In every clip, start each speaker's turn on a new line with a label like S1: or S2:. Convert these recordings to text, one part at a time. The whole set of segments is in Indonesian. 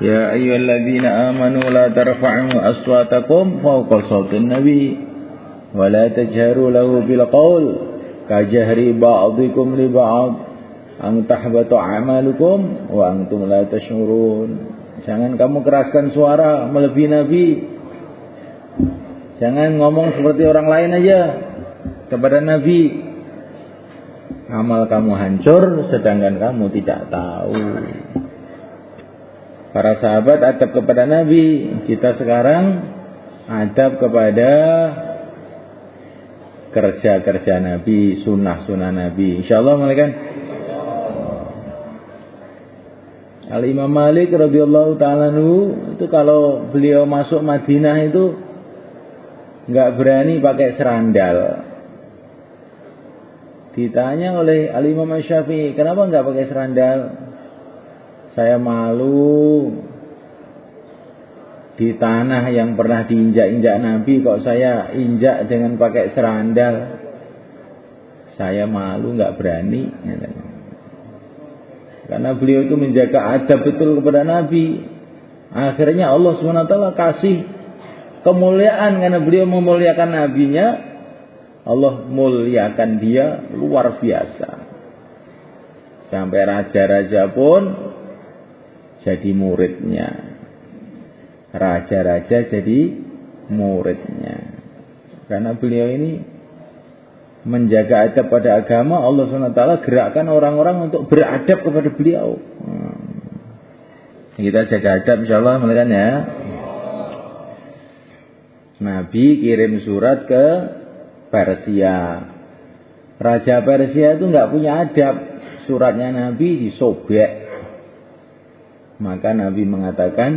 S1: يا أيها الذين آمنوا لا ترفعوا أصواتكم فوق صوت النبي ولا تجهروا له بالقول كجهر بعضكم لبعض أن تحبط أعمالكم وأنتم لا تشعرون Jangan kamu keraskan suara melebihi Nabi. Jangan ngomong seperti orang lain aja kepada Nabi. Amal kamu hancur sedangkan kamu tidak tahu. Para sahabat adab kepada Nabi, kita sekarang adab kepada kerja-kerja Nabi, sunnah-sunnah Nabi. Insya Allah malaikat. Al Imam Malik radhiyallahu taala itu kalau beliau masuk Madinah itu nggak berani pakai serandal. Ditanya oleh Al Imam Syafi'i, kenapa nggak pakai serandal? saya malu di tanah yang pernah diinjak-injak Nabi kok saya injak dengan pakai serandal saya malu nggak berani gitu. karena beliau itu menjaga adab betul kepada Nabi akhirnya Allah swt kasih kemuliaan karena beliau memuliakan nabinya Allah muliakan dia luar biasa sampai raja-raja pun jadi muridnya. Raja-raja jadi muridnya. Karena beliau ini menjaga adab pada agama, Allah SWT gerakkan orang-orang untuk beradab kepada beliau. Hmm. Kita jaga adab insya Allah melihat ya. Nabi kirim surat ke Persia. Raja Persia itu nggak punya adab. Suratnya Nabi disobek maka Nabi mengatakan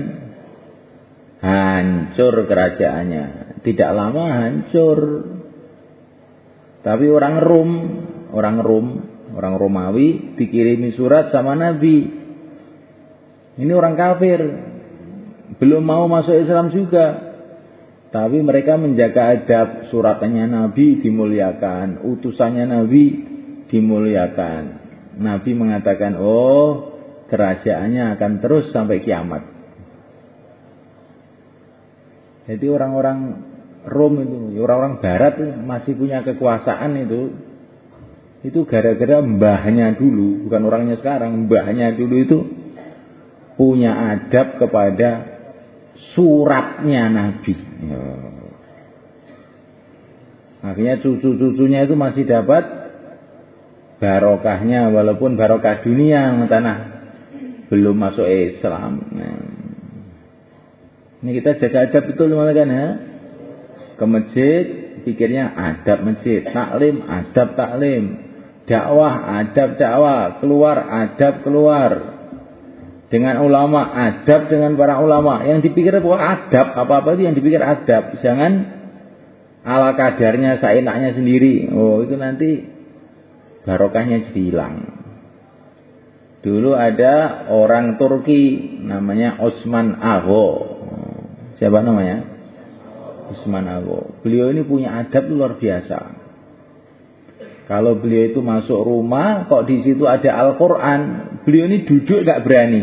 S1: hancur kerajaannya. Tidak lama hancur. Tapi orang Rom, orang Rom, orang Romawi dikirimi surat sama Nabi. Ini orang kafir. Belum mau masuk Islam juga. Tapi mereka menjaga adab suratnya Nabi dimuliakan, utusannya Nabi dimuliakan. Nabi mengatakan, "Oh, kerajaannya akan terus sampai kiamat. Jadi orang-orang Rom itu, orang-orang Barat masih punya kekuasaan itu, itu gara-gara mbahnya dulu, bukan orangnya sekarang, mbahnya dulu itu punya adab kepada suratnya Nabi. Ya. Akhirnya cucu-cucunya itu masih dapat barokahnya walaupun barokah dunia tanah belum masuk Islam. Nah. Ini kita jaga adab betul malah kan ya. Ke masjid, pikirnya adab masjid, taklim, adab taklim, dakwah, adab dakwah, keluar, adab keluar. Dengan ulama, adab dengan para ulama. Yang dipikir bahwa adab, apa-apa itu yang dipikir adab. Jangan ala kadarnya, seenaknya sendiri. Oh, itu nanti barokahnya jadi hilang. Dulu ada orang Turki namanya Osman Aho. Siapa namanya? Osman Aho. Beliau ini punya adab luar biasa. Kalau beliau itu masuk rumah, kok di situ ada Al-Quran, beliau ini duduk gak berani,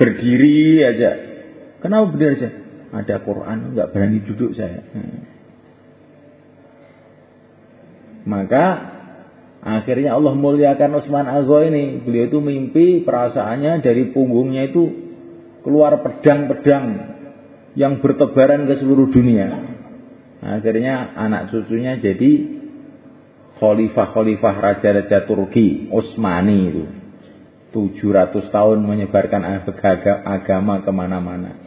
S1: berdiri aja. Kenapa berdiri aja? Ada Quran, gak berani duduk saya. Hmm. Maka Akhirnya Allah muliakan Utsman Ago ini. Beliau itu mimpi perasaannya dari punggungnya itu keluar pedang-pedang yang bertebaran ke seluruh dunia. Akhirnya anak cucunya jadi khalifah-khalifah raja-raja Turki, Utsmani itu. 700 tahun menyebarkan agama kemana-mana.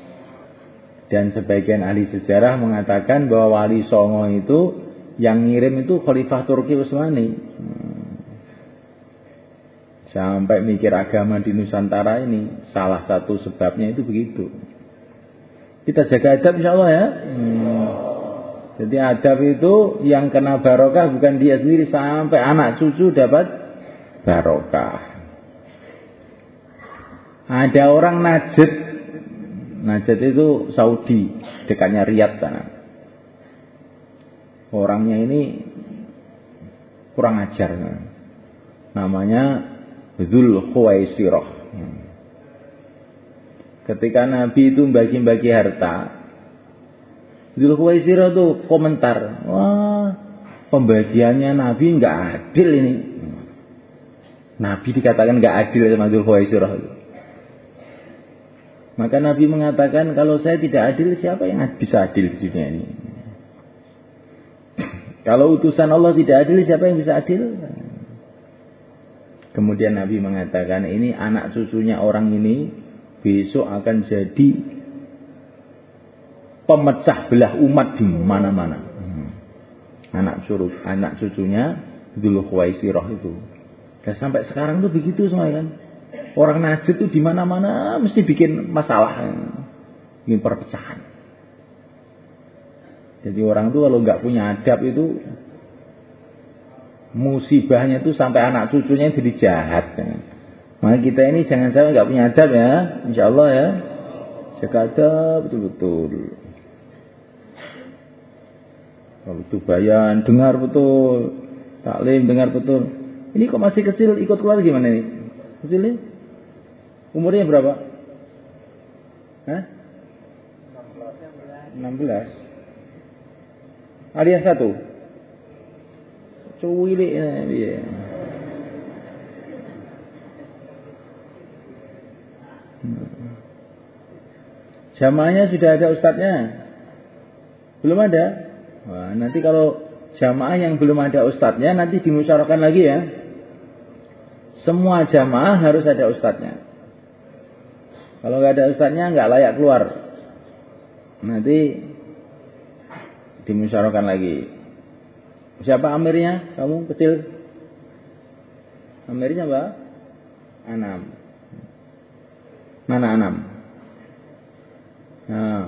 S1: Dan sebagian ahli sejarah mengatakan bahwa wali Songo itu yang ngirim itu khalifah Turki Utsmani. Sampai mikir agama di Nusantara ini salah satu sebabnya itu begitu. Kita jaga adab insya Allah ya. Hmm. Jadi adab itu yang kena barokah bukan dia sendiri sampai anak cucu dapat barokah. Ada orang najib najib itu Saudi, dekatnya Riyadh sana. Orangnya ini kurang ajar. Namanya Zul Khuwaisiroh Ketika Nabi itu bagi-bagi harta, Zul Khuwaisiroh itu komentar, wah pembagiannya Nabi nggak adil ini. Nabi dikatakan nggak adil sama Zul Khuwaisiroh itu. Maka Nabi mengatakan kalau saya tidak adil siapa yang bisa adil di dunia ini? Kalau utusan Allah tidak adil siapa yang bisa adil? Kemudian Nabi mengatakan ini anak cucunya orang ini besok akan jadi pemecah belah umat di mana-mana. Hmm. Anak cucu anak cucunya dulu Roh itu. Dan sampai sekarang tuh begitu semua kan. Orang Najd itu di mana-mana mesti bikin masalah, bikin perpecahan. Jadi orang tuh kalau nggak punya adab itu musibahnya itu sampai anak cucunya jadi jahat. Maka kita ini jangan sampai nggak punya adab ya, insya Allah ya. Jaga adab betul-betul. Betul bayan, dengar betul. Taklim dengar betul. Ini kok masih kecil ikut keluar gimana Kecil Kecilnya? Umurnya berapa? Hah? 16. 16. Alias satu cuwilik piye. Jamaahnya sudah ada ustadznya? Belum ada? Wah, nanti kalau jamaah yang belum ada ustadznya nanti dimusyarakan lagi ya. Semua jamaah harus ada ustadznya. Kalau nggak ada ustadznya nggak layak keluar. Nanti dimusyarakan lagi. Siapa amirnya? Kamu kecil. Amirnya apa? Anam. Mana Anam? Nah,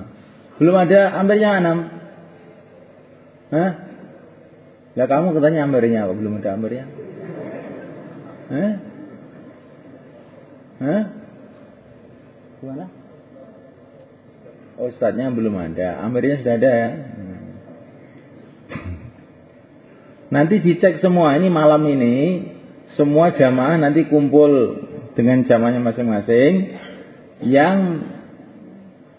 S1: belum ada amirnya Anam. Hah? Lah kamu katanya amirnya kok belum ada amirnya? Hah? Hah? Gimana? Oh, ustadznya belum ada. Amirnya sudah ada ya? Nanti dicek semua ini malam ini semua jamaah nanti kumpul dengan jamaahnya masing-masing yang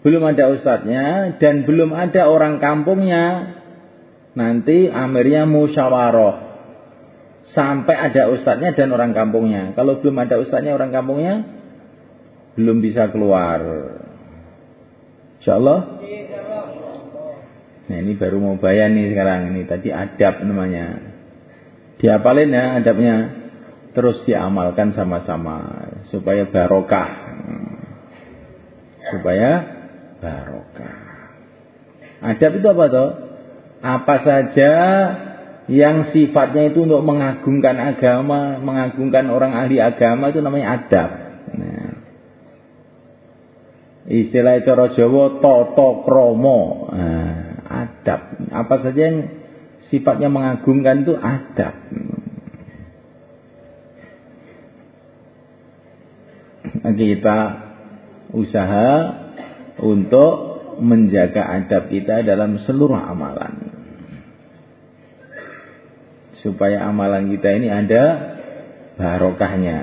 S1: belum ada ustadznya dan belum ada orang kampungnya nanti amirnya musyawarah sampai ada ustadznya dan orang kampungnya kalau belum ada ustadznya orang kampungnya belum bisa keluar insyaallah iya. Nah ini baru mau bayar nih sekarang ini tadi adab namanya. Diapalin ya adabnya, terus diamalkan sama-sama supaya barokah. Supaya barokah. Adab itu apa toh? Apa saja yang sifatnya itu untuk mengagungkan agama, mengagungkan orang ahli agama itu namanya adab. Nah, istilah cara Jawa toto kromo. Nah, adab. Apa saja yang sifatnya mengagungkan itu adab. Kita usaha untuk menjaga adab kita dalam seluruh amalan. Supaya amalan kita ini ada barokahnya.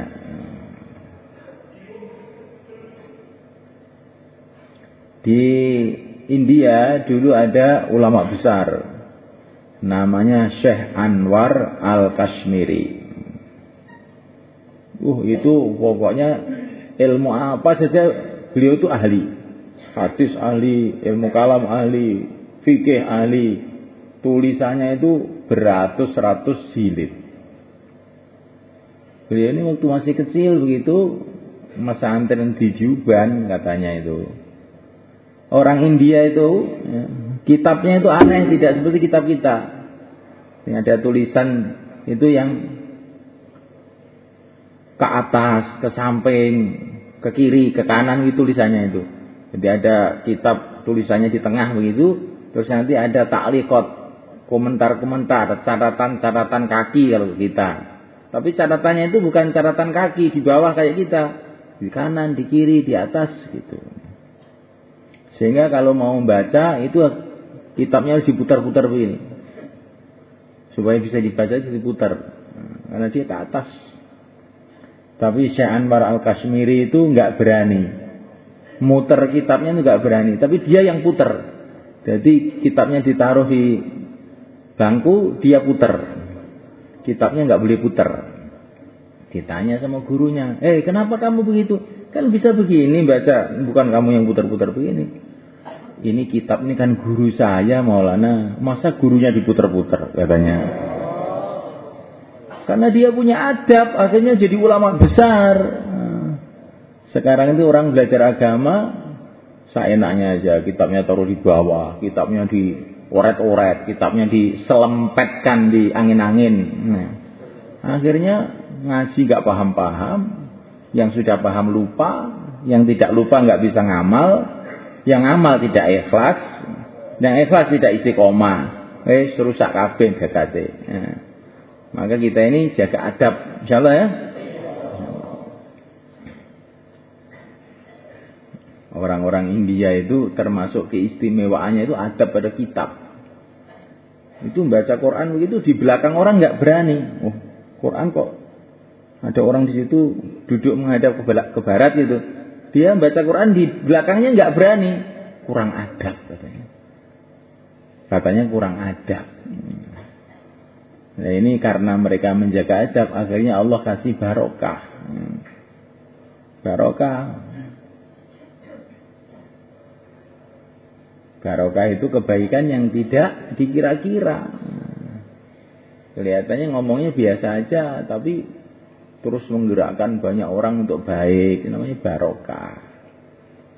S1: Di India dulu ada ulama besar namanya Syekh Anwar Al-Kashmiri. Uh itu pokoknya ilmu apa saja beliau itu ahli. Hadis ahli, ilmu kalam ahli, fikih ahli. Tulisannya itu beratus-ratus jilid. Beliau ini waktu masih kecil begitu masa antren di Juban katanya itu orang India itu ya, kitabnya itu aneh tidak seperti kitab kita yang ada tulisan itu yang ke atas ke samping ke kiri ke kanan itu tulisannya itu jadi ada kitab tulisannya di tengah begitu terus nanti ada taklikot komentar-komentar catatan-catatan kaki kalau kita tapi catatannya itu bukan catatan kaki di bawah kayak kita di kanan di kiri di atas gitu sehingga kalau mau membaca itu kitabnya harus diputar-putar begini. Supaya bisa dibaca itu diputar. Karena dia ke atas. Tapi Syekh Anwar Al-Kashmiri itu enggak berani. Muter kitabnya itu nggak berani. Tapi dia yang putar Jadi kitabnya ditaruh di bangku, dia putar Kitabnya enggak boleh putar Ditanya sama gurunya, eh kenapa kamu begitu? Kan bisa begini baca, bukan kamu yang putar-putar begini ini kitab ini kan guru saya Maulana masa gurunya diputer-puter katanya karena dia punya adab akhirnya jadi ulama besar nah, sekarang itu orang belajar agama seenaknya aja kitabnya taruh di bawah kitabnya di oret-oret kitabnya diselempetkan di angin-angin nah, akhirnya ngasih gak paham-paham yang sudah paham lupa yang tidak lupa nggak bisa ngamal yang amal tidak ikhlas, yang ikhlas tidak istiqomah, eh rusak kabin gagate. Eh. maka kita ini jaga adab, insyaallah ya. Orang-orang India itu termasuk keistimewaannya itu adab pada kitab. Itu membaca Quran begitu di belakang orang nggak berani. Oh, Quran kok ada orang di situ duduk menghadap ke barat gitu dia baca Quran di belakangnya nggak berani. Kurang adab katanya. Katanya kurang adab. Nah ini karena mereka menjaga adab, akhirnya Allah kasih barokah. Barokah. Barokah itu kebaikan yang tidak dikira-kira. Kelihatannya ngomongnya biasa aja, tapi terus menggerakkan banyak orang untuk baik namanya barokah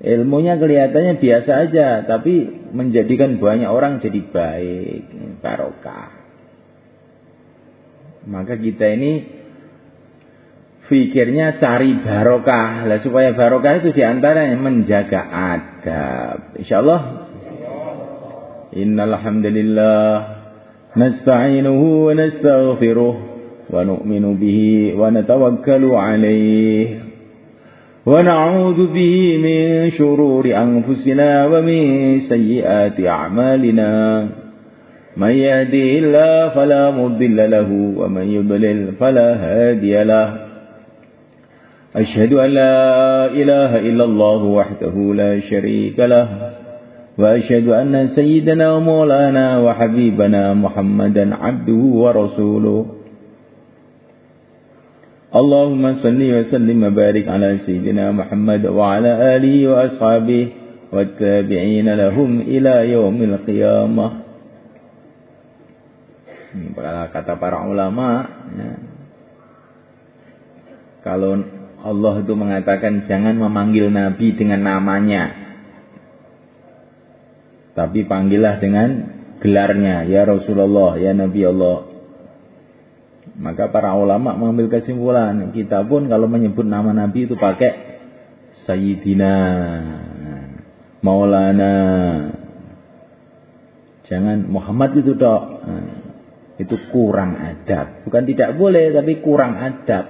S1: ilmunya kelihatannya biasa aja tapi menjadikan banyak orang jadi baik barokah maka kita ini pikirnya cari barokah lah supaya barokah itu diantaranya menjaga adab insyaallah innalhamdulillah nasta'inuhu wa nastaghfiruh ونؤمن به ونتوكل عليه ونعوذ به من شرور أنفسنا ومن سيئات أعمالنا من يهدي الله فلا مضل له ومن يضلل فلا هادي له أشهد أن لا إله إلا الله وحده لا شريك له وأشهد أن سيدنا ومولانا وحبيبنا محمدا عبده ورسوله Allahumma salli wa sallim wa barik ala Sayyidina Muhammad wa ala alihi wa ashabihi wa tabi'ina lahum ila yawmil qiyamah. Ini kata para ulama. Ya. Kalau Allah itu mengatakan jangan memanggil Nabi dengan namanya. Tapi panggillah dengan gelarnya. Ya Rasulullah, ya Nabi Allah, maka para ulama mengambil kesimpulan, kita pun kalau menyebut nama Nabi itu pakai Sayyidina, Maulana. Jangan Muhammad itu dok. Itu kurang adab. Bukan tidak boleh, tapi kurang adab.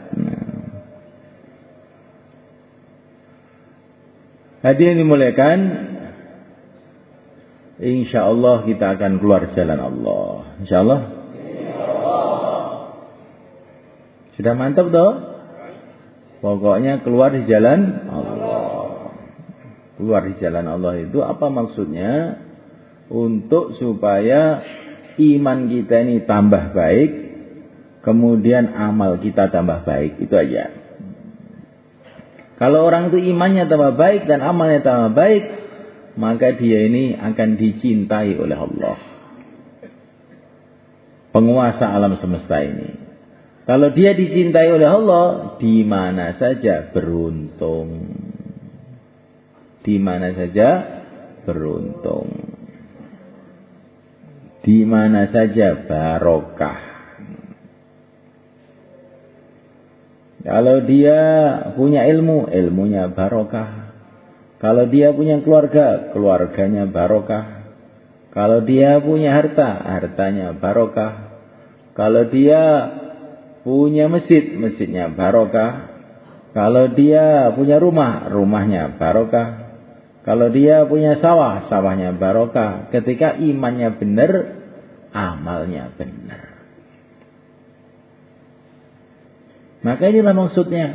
S1: yang dimuliakan, Insya Allah kita akan keluar jalan Allah. Insya Allah Sudah mantap toh? Pokoknya keluar di jalan Allah. Keluar di jalan Allah itu apa maksudnya? Untuk supaya iman kita ini tambah baik, kemudian amal kita tambah baik. Itu aja. Kalau orang itu imannya tambah baik dan amalnya tambah baik, maka dia ini akan dicintai oleh Allah. Penguasa alam semesta ini. Kalau dia dicintai oleh Allah, di mana saja beruntung. Di mana saja beruntung. Di mana saja barokah. Kalau dia punya ilmu, ilmunya barokah. Kalau dia punya keluarga, keluarganya barokah. Kalau dia punya harta, hartanya barokah. Kalau dia punya masjid, masjidnya barokah. Kalau dia punya rumah, rumahnya barokah. Kalau dia punya sawah, sawahnya barokah. Ketika imannya benar, amalnya benar. Maka inilah maksudnya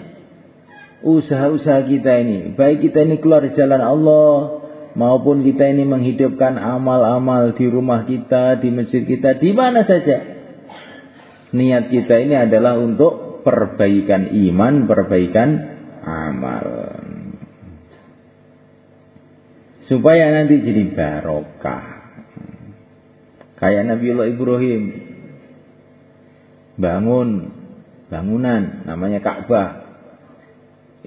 S1: usaha-usaha kita ini. Baik kita ini keluar jalan Allah, maupun kita ini menghidupkan amal-amal di rumah kita, di masjid kita, di mana saja niat kita ini adalah untuk perbaikan iman, perbaikan amal. Supaya nanti jadi barokah. Kayak Nabiullah Ibrahim. Bangun bangunan namanya Ka'bah.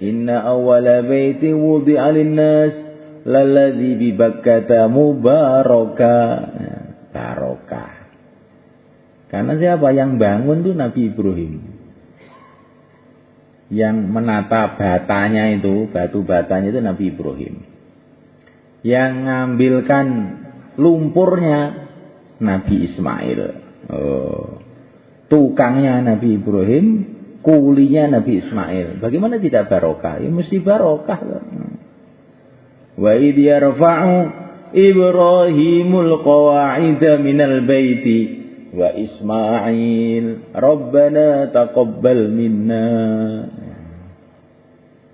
S1: Inna awwala baiti wudi'a lin-nas lalladzi bi Bakkata mubaraka. Barokah. Karena siapa yang bangun tuh Nabi Ibrahim. Yang menata batanya itu, batu batanya itu Nabi Ibrahim. Yang ngambilkan lumpurnya Nabi Ismail. Oh. Tukangnya Nabi Ibrahim, kulinya Nabi Ismail. Bagaimana tidak barokah? Ya mesti barokah. Wa idh Ibrahimul qawa'ida minal baiti وإسماعيل ربنا تقبل منا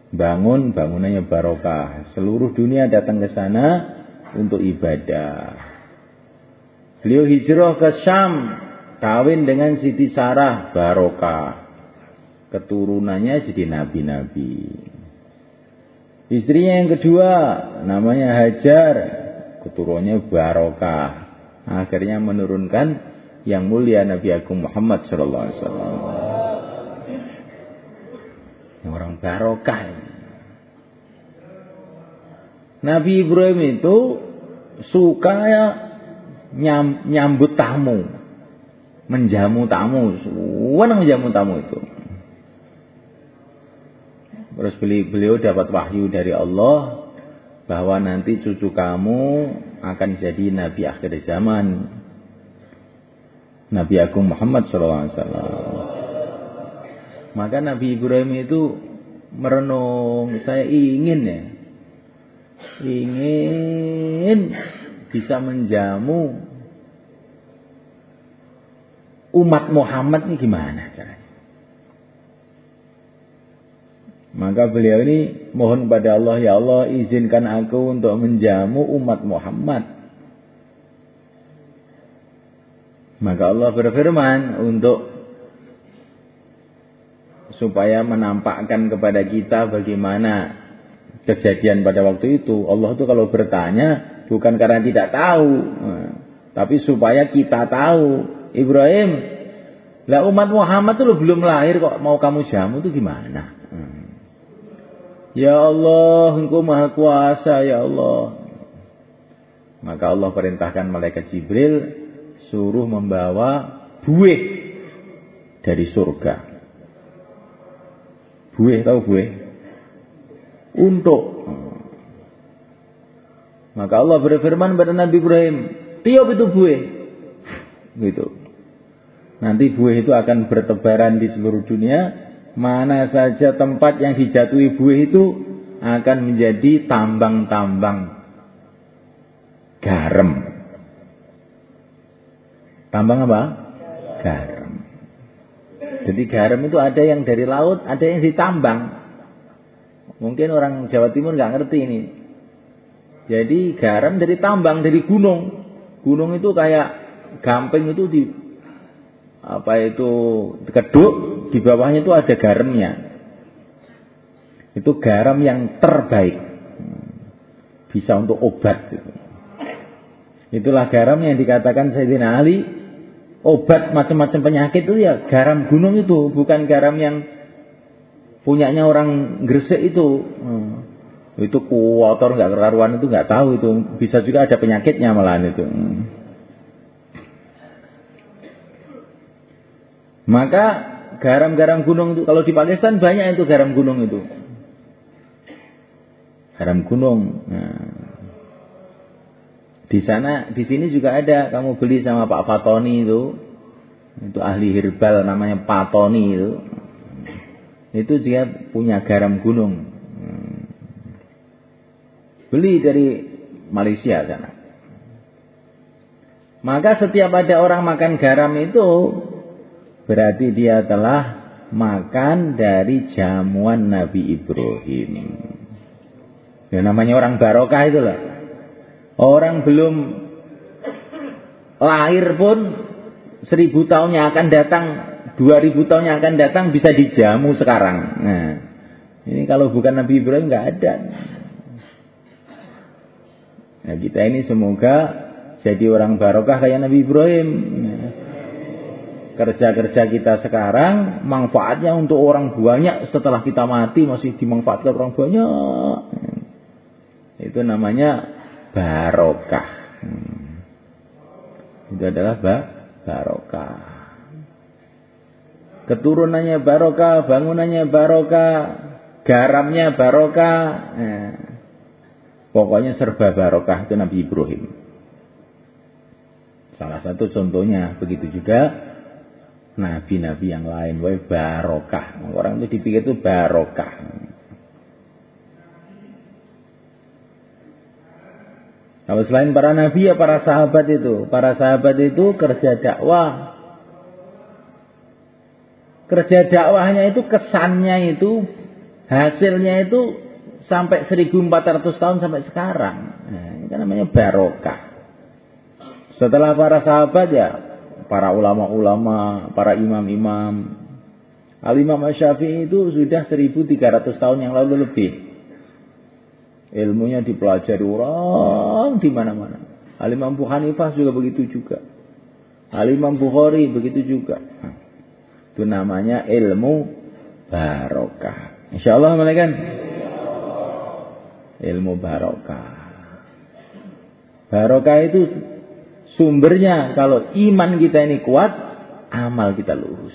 S1: bangun bangunannya barokah seluruh dunia datang ke sana untuk ibadah beliau hijrah ke Syam kawin dengan Siti Sarah barokah keturunannya jadi nabi-nabi istrinya yang kedua namanya Hajar keturunannya barokah akhirnya menurunkan yang mulia Nabi Agung Muhammad Shallallahu Alaihi Wasallam. Orang barokah. Nabi Ibrahim itu suka ya nyam, nyambut tamu, menjamu tamu, wanang menjamu tamu itu. Terus beliau dapat wahyu dari Allah bahwa nanti cucu kamu akan jadi nabi akhir zaman. Nabi Agung Muhammad SAW. Maka Nabi Ibrahim itu merenung, saya ingin ya, ingin bisa menjamu umat Muhammad ini gimana caranya? Maka beliau ini mohon kepada Allah, ya Allah izinkan aku untuk menjamu umat Muhammad Maka Allah berfirman untuk supaya menampakkan kepada kita bagaimana kejadian pada waktu itu. Allah itu kalau bertanya bukan karena tidak tahu, eh, tapi supaya kita tahu. Ibrahim, lah umat Muhammad itu belum lahir kok mau kamu jamu itu gimana? Eh. Ya Allah, Engkau Maha Kuasa, ya Allah. Maka Allah perintahkan malaikat Jibril suruh membawa buih dari surga. Buih tahu buih? Untuk. Maka Allah berfirman pada Nabi Ibrahim, tiup itu buih. Gitu. Nanti buih itu akan bertebaran di seluruh dunia. Mana saja tempat yang dijatuhi buih itu akan menjadi tambang-tambang garam Tambang apa? Garam. Jadi garam itu ada yang dari laut, ada yang ditambang. Mungkin orang Jawa Timur nggak ngerti ini. Jadi garam dari tambang, dari gunung. Gunung itu kayak gamping itu di apa itu keduk di bawahnya itu ada garamnya. Itu garam yang terbaik. Hmm. Bisa untuk obat gitu. Itulah garam yang dikatakan Sayyidina Ali. Obat macam-macam penyakit itu ya garam gunung itu. Bukan garam yang punyanya orang Gresik itu. Hmm. Itu kotor gak keraruan itu gak tahu itu. Bisa juga ada penyakitnya malahan itu. Hmm. Maka garam-garam gunung itu kalau di Pakistan banyak itu garam gunung itu. Garam gunung. Nah, di sana, di sini juga ada. Kamu beli sama Pak Fatoni itu. Itu ahli herbal namanya Patoni itu. Itu dia punya garam gunung. Hmm. Beli dari Malaysia sana. Maka setiap ada orang makan garam itu berarti dia telah makan dari jamuan Nabi Ibrahim. Ya namanya orang barokah itu lah Orang belum lahir pun seribu tahun yang akan datang, dua ribu tahun yang akan datang bisa dijamu sekarang. Nah, ini kalau bukan Nabi Ibrahim nggak ada. Nah, kita ini semoga jadi orang barokah kayak Nabi Ibrahim. kerja-kerja kita sekarang manfaatnya untuk orang banyak setelah kita mati masih dimanfaatkan orang banyak. Itu namanya barokah. Hmm. Itu adalah ba barokah. Keturunannya barokah, bangunannya barokah, garamnya barokah. Hmm. Pokoknya serba barokah itu Nabi Ibrahim. Salah satu contohnya begitu juga nabi-nabi yang lain. Wah barokah. Orang itu dipikir itu barokah. Kalau selain para nabi ya para sahabat itu. Para sahabat itu kerja dakwah. Kerja dakwahnya itu kesannya itu hasilnya itu sampai 1400 tahun sampai sekarang. Nah, ini kan namanya barokah. Setelah para sahabat ya para ulama-ulama, para imam-imam. Al-Imam Syafi'i itu sudah 1300 tahun yang lalu lebih. Ilmunya dipelajari orang di mana-mana. Alimam Hanifah juga begitu juga. Alimam Bukhari begitu juga. Itu namanya ilmu barokah. Insya Allah malaikat. Ilmu barokah. Barokah itu sumbernya kalau iman kita ini kuat, amal kita lurus.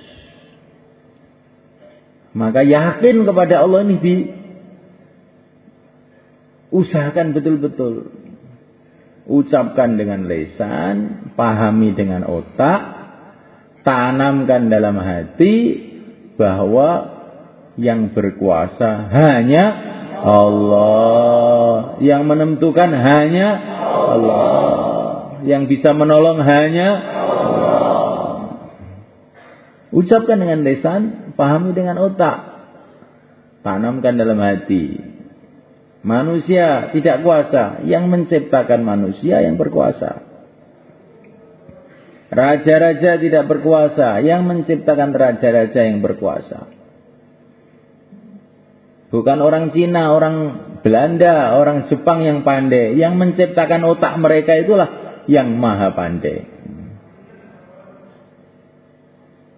S1: Maka yakin kepada Allah ini Usahakan betul-betul. Ucapkan dengan lesan, pahami dengan otak, tanamkan dalam hati bahwa yang berkuasa hanya Allah. Yang menentukan hanya Allah. Yang bisa menolong hanya Allah. Ucapkan dengan lesan, pahami dengan otak. Tanamkan dalam hati Manusia tidak kuasa, yang menciptakan manusia yang berkuasa. Raja-raja tidak berkuasa, yang menciptakan raja-raja yang berkuasa. Bukan orang Cina, orang Belanda, orang Jepang yang pandai. Yang menciptakan otak mereka itulah yang maha pandai.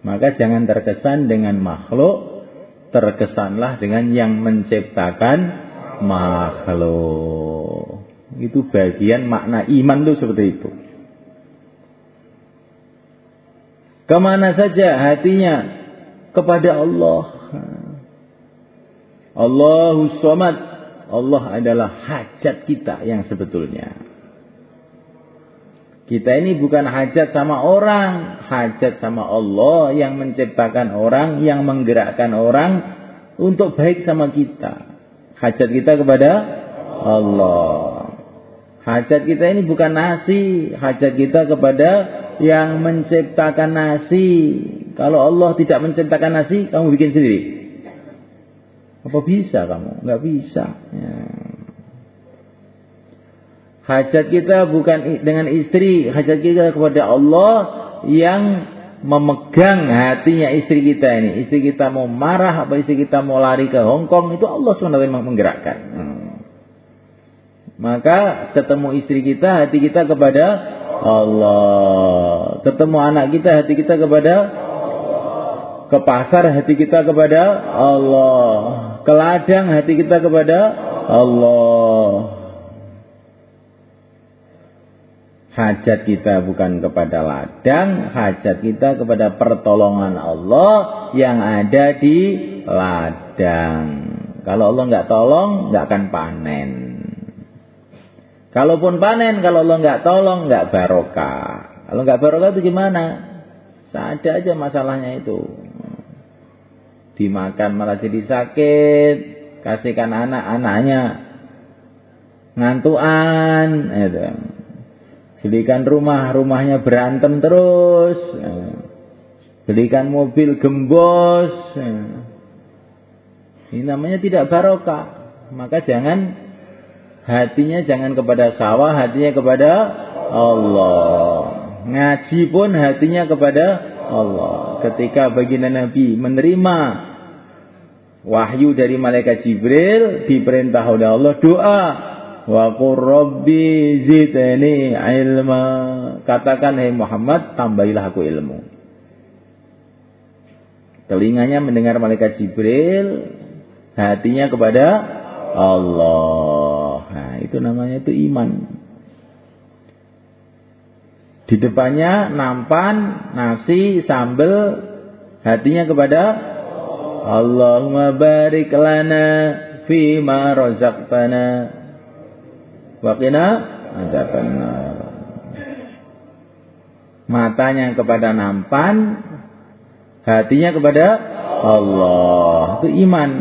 S1: Maka jangan terkesan dengan makhluk, terkesanlah dengan yang menciptakan makhluk. Itu bagian makna iman tuh seperti itu. Kemana saja hatinya kepada Allah. Allahu somad. Allah adalah hajat kita yang sebetulnya. Kita ini bukan hajat sama orang, hajat sama Allah yang menciptakan orang, yang menggerakkan orang untuk baik sama kita. Hajat kita kepada Allah. Hajat kita ini bukan nasi, hajat kita kepada yang menciptakan nasi. Kalau Allah tidak menciptakan nasi, kamu bikin sendiri. Apa bisa kamu? Enggak bisa. Ya. Hajat kita bukan dengan istri, hajat kita kepada Allah yang memegang hatinya istri kita ini. Istri kita mau marah apa istri kita mau lari ke Hongkong itu Allah SWT menggerakkan. Hmm. Maka ketemu istri kita hati kita kepada Allah. Ketemu anak kita hati kita kepada ke pasar hati kita kepada Allah. Ke ladang hati kita kepada Allah. Hajat kita bukan kepada ladang, hajat kita kepada pertolongan Allah yang ada di ladang. Kalau Allah nggak tolong, nggak akan panen. Kalaupun panen, kalau Allah nggak tolong, nggak barokah. Kalau nggak barokah itu gimana? Ada aja masalahnya itu. Dimakan malah jadi sakit, kasihkan anak, anaknya ngantuan, gitu Belikan rumah, rumahnya berantem terus. Belikan mobil gembos. Ini namanya tidak barokah. Maka jangan hatinya jangan kepada sawah, hatinya kepada Allah. Ngaji pun hatinya kepada Allah. Ketika baginda Nabi menerima wahyu dari malaikat Jibril diperintah oleh Allah doa Wa rabbi zidni ilma. Katakan, Hey Muhammad, tambahilah aku ilmu. Telinganya mendengar malaikat Jibril, hatinya kepada Allah. Nah, itu namanya itu iman. Di depannya nampan, nasi, sambel, hatinya kepada Allahumma barik lana fima razaqtana ada azaban Matanya kepada nampan, hatinya kepada Allah. Itu iman.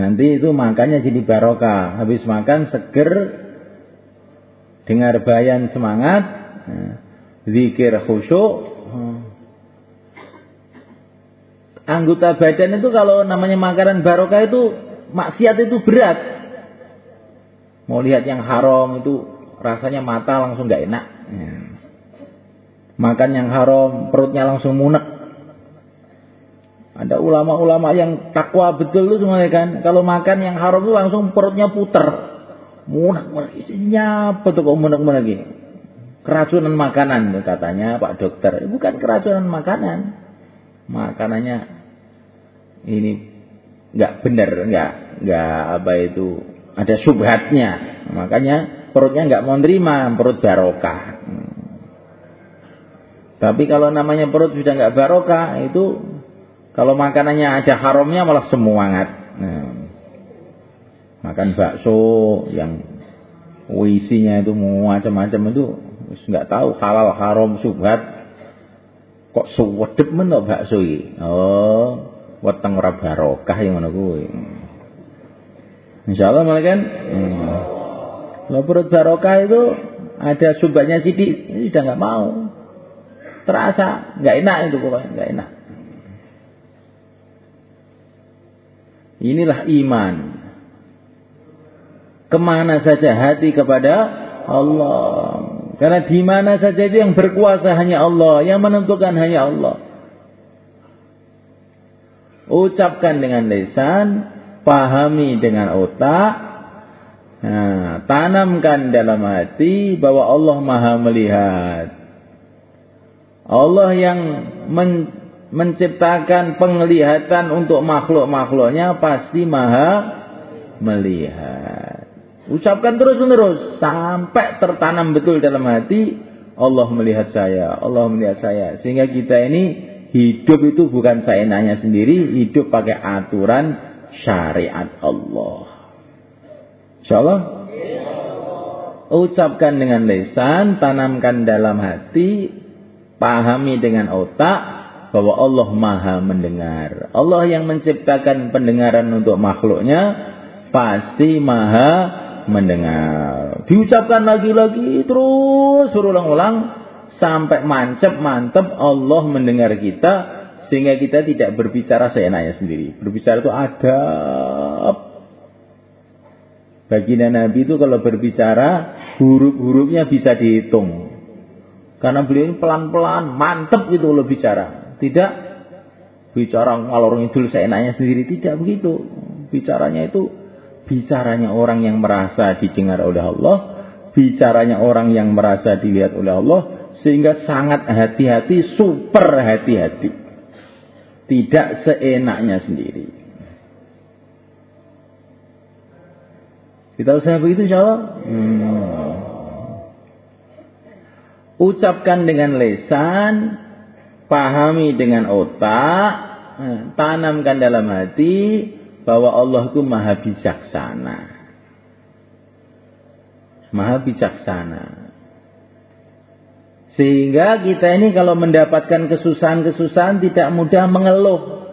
S1: Nanti itu makannya jadi barokah. Habis makan seger, dengar bayan semangat, zikir khusyuk. Anggota badan itu kalau namanya makanan barokah itu maksiat itu berat. Mau lihat yang haram itu rasanya mata langsung gak enak. Ya. Makan yang haram perutnya langsung munek. Ada ulama-ulama yang takwa betul tuh semuanya kan. Kalau makan yang haram tuh langsung perutnya puter. Munak-munak isinya apa tuh kok munak-munak ini? Keracunan makanan katanya Pak Dokter. Bukan keracunan makanan. Makanannya ini nggak benar, nggak nggak apa itu ada subhatnya. Makanya perutnya nggak mau nerima perut barokah. Tapi kalau namanya perut sudah nggak barokah itu kalau makanannya ada haramnya malah semuangat. Nah, makan bakso yang isinya itu macam-macam itu nggak tahu halal haram subhat kok suwedep menok bakso ini. Oh, weteng ora barokah yang ngono kuwi. Insyaallah malah kan. Eh, lah perut barokah itu ada subahnya sidik, ini sudah nggak mau. Terasa nggak enak itu pokoknya nggak enak. Inilah iman. Kemana saja hati kepada Allah. Karena di mana saja itu yang berkuasa hanya Allah, yang menentukan hanya Allah. Ucapkan dengan lisan, pahami dengan otak, Nah, tanamkan dalam hati bahwa Allah Maha Melihat. Allah yang men menciptakan penglihatan untuk makhluk-makhluknya pasti Maha Melihat. Ucapkan terus-menerus sampai tertanam betul dalam hati Allah melihat saya, Allah melihat saya. Sehingga kita ini hidup itu bukan seenaknya sendiri, hidup pakai aturan syariat Allah. Insyaallah ucapkan dengan lisan, tanamkan dalam hati, pahami dengan otak bahwa Allah Maha Mendengar. Allah yang menciptakan pendengaran untuk makhluknya pasti Maha Mendengar. Diucapkan lagi-lagi terus berulang-ulang sampai mancep mantep Allah mendengar kita sehingga kita tidak berbicara seenaknya sendiri. Berbicara itu ada Bagi Nabi itu kalau berbicara huruf-hurufnya bisa dihitung. Karena beliau pelan-pelan mantep gitu loh bicara. Tidak bicara ngalor ngidul seenaknya sendiri tidak begitu. Bicaranya itu bicaranya orang yang merasa didengar oleh Allah, bicaranya orang yang merasa dilihat oleh Allah, sehingga sangat hati-hati, super hati-hati. Tidak seenaknya sendiri. Kita usaha begitu insya Allah. Hmm. Ucapkan dengan lesan, pahami dengan otak, eh, tanamkan dalam hati bahwa Allah itu maha bijaksana. Maha bijaksana. Sehingga kita ini kalau mendapatkan kesusahan-kesusahan tidak mudah mengeluh.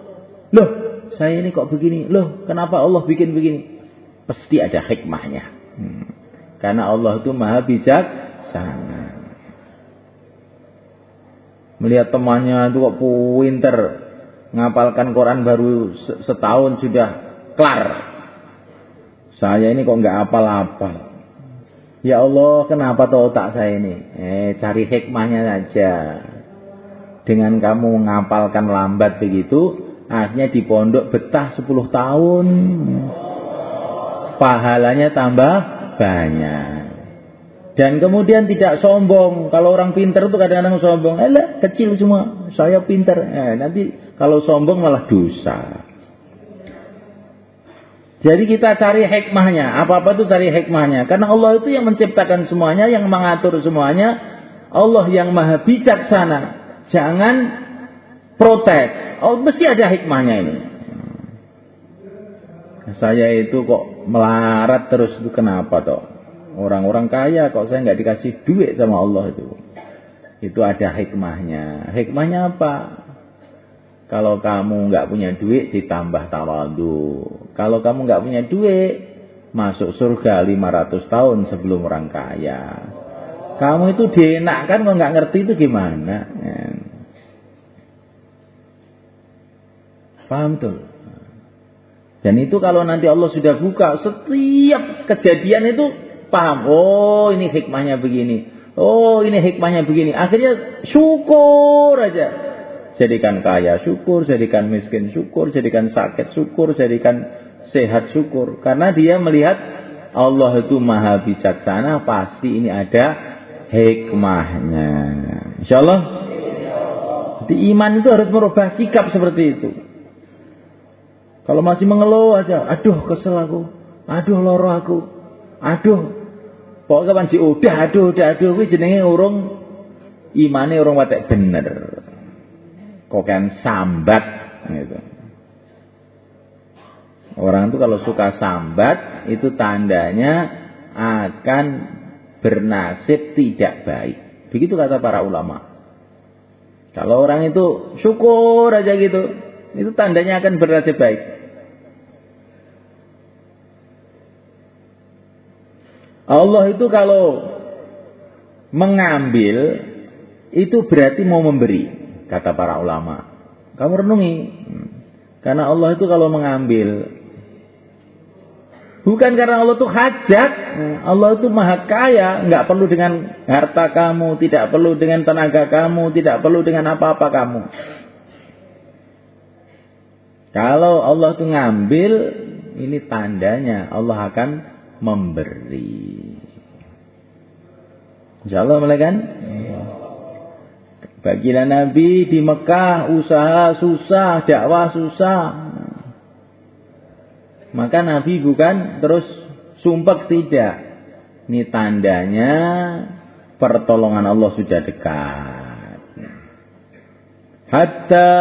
S1: Loh, saya ini kok begini? Loh, kenapa Allah bikin begini? Pasti ada hikmahnya. Hmm. Karena Allah itu maha bijak sana. Melihat temannya itu kok pinter. Ngapalkan Quran baru setahun sudah kelar. Saya ini kok nggak apal-apal. Ya Allah, kenapa toh otak saya ini? Eh, cari hikmahnya saja. Dengan kamu ngapalkan lambat begitu, akhirnya di pondok betah 10 tahun. Pahalanya tambah banyak. Dan kemudian tidak sombong. Kalau orang pinter itu kadang-kadang sombong. Eh, kecil semua. Saya pinter. Eh, nanti kalau sombong malah dosa. Jadi kita cari hikmahnya. Apa-apa itu cari hikmahnya. Karena Allah itu yang menciptakan semuanya, yang mengatur semuanya. Allah yang maha bijaksana. Jangan protes. Oh, mesti ada hikmahnya ini. Saya itu kok melarat terus itu kenapa toh? Orang-orang kaya kok saya nggak dikasih duit sama Allah itu. Itu ada hikmahnya. Hikmahnya apa? Kalau kamu nggak punya duit ditambah tawadu. Kalau kamu nggak punya duit masuk surga 500 tahun sebelum orang kaya. Kamu itu kan kalau nggak ngerti itu gimana? Ya. Paham tuh? Dan itu kalau nanti Allah sudah buka setiap kejadian itu paham. Oh ini hikmahnya begini. Oh ini hikmahnya begini. Akhirnya syukur aja. Jadikan kaya syukur, jadikan miskin syukur, jadikan sakit syukur, jadikan sehat syukur. Karena dia melihat Allah itu maha bijaksana, pasti ini ada hikmahnya. Insya Allah. Di iman itu harus merubah sikap seperti itu. Kalau masih mengeluh aja, aduh kesel aku, aduh loro aku, aduh. Pokoknya panci udah, aduh, udah, aduh, aduh, jenenge urung imannya urung aduh, bener. Kok yang sambat gitu. Orang itu kalau suka sambat itu tandanya akan bernasib tidak baik. Begitu kata para ulama. Kalau orang itu syukur aja gitu, itu tandanya akan bernasib baik. Allah itu kalau mengambil itu berarti mau memberi kata para ulama. Kamu renungi. Karena Allah itu kalau mengambil Bukan karena Allah itu hajat, Allah itu maha kaya, nggak perlu dengan harta kamu, tidak perlu dengan tenaga kamu, tidak perlu dengan apa-apa kamu. Kalau Allah itu ngambil, ini tandanya Allah akan memberi. Insya Allah, mulai kan? Ya. Baginda Nabi di Mekah usaha susah, dakwah susah. Maka Nabi bukan terus sumpek tidak. Ini tandanya pertolongan Allah sudah dekat. Hatta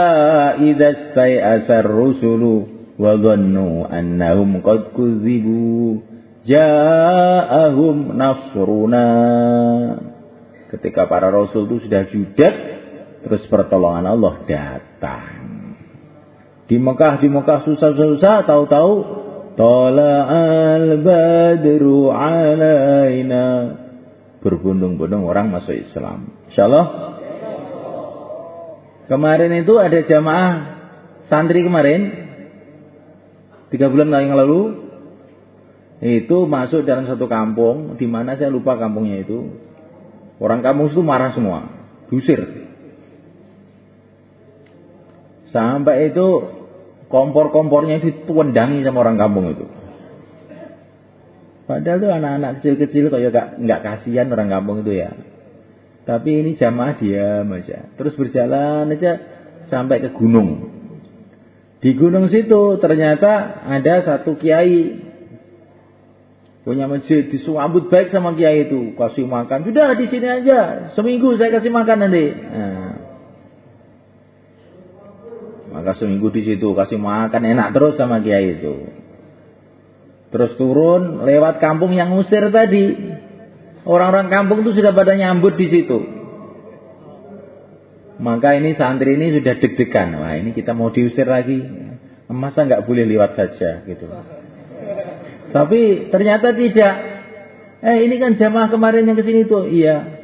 S1: idza stai'asa rusulu wa dhannu annahum qad kudzibu ja'ahum nasruna Ketika para rasul itu sudah judat, terus pertolongan Allah datang. Di Mekah, di Mekah susah-susah, tahu-tahu Tola al badru alaina Berbondong-bondong orang masuk Islam Insya Allah Kemarin itu ada jamaah Santri kemarin Tiga bulan yang lalu Itu masuk dalam satu kampung di mana saya lupa kampungnya itu Orang kampung itu marah semua, dusir. Sampai itu kompor-kompornya itu tuendangi sama orang kampung itu. Padahal tuh anak-anak kecil-kecil kok ya gak, gak kasihan orang kampung itu ya. Tapi ini jamaah diam aja. Terus berjalan aja sampai ke gunung. Di gunung situ ternyata ada satu kiai punya masjid disambut baik sama kiai itu kasih makan sudah di sini aja seminggu saya kasih makan nanti nah. maka seminggu di situ kasih makan enak terus sama kiai itu terus turun lewat kampung yang ngusir tadi orang-orang kampung itu sudah pada nyambut di situ maka ini santri ini sudah deg-degan wah ini kita mau diusir lagi masa nggak boleh lewat saja gitu tapi ternyata tidak. Eh ini kan jamaah kemarin yang kesini tuh. Iya.